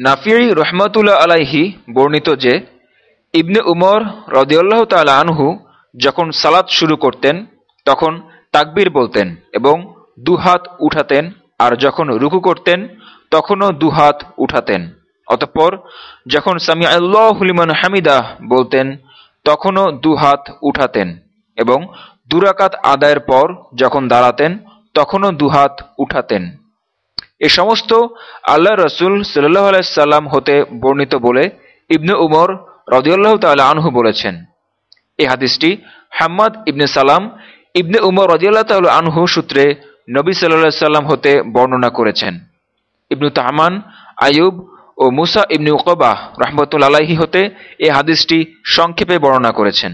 নাফিরি রহমতুল্লাহ আলাইহি বর্ণিত যে, ইবনে উমর রদিয়াল্লাহ তালা আনহু যখন সালাত শুরু করতেন, তখন তাকবীর বলতেন এবং দুহাত উঠাতেন আর যখন রুকু করতেন, তখনও দুহাত উঠাতেন। অতঃপর যখন সামি আল্লাহলিমান হামিদা বলতেন, তখনও দুহাত উঠাতেন এবং দুরাকাত আদায়ের পর যখন দাঁড়াতেন, তখনও দুহাত উঠাতেন। এ সমস্ত আল্লাহ রসুল সাল্লাহ আলাইসাল্লাম হতে বর্ণিত বলে ইবনে উমর রদিউল্লাহ তাল্লাহ আনহু বলেছেন। এ হাদিসটি হাম্মাদ ইবনে সালাম ইবনে উমর রদিয়াল্লাহ তাল্লাহ আনহু সূত্রে নবী সাল্লাহ সাল্লাম হতে বর্ণনা করেছেন। ইবনু তাহমান আয়ুব ও মুসা ইবনে উকবাহ রহমতুল আলাহি হতে এ হাদিসটি সংক্ষেপে বর্ণনা করেছেন।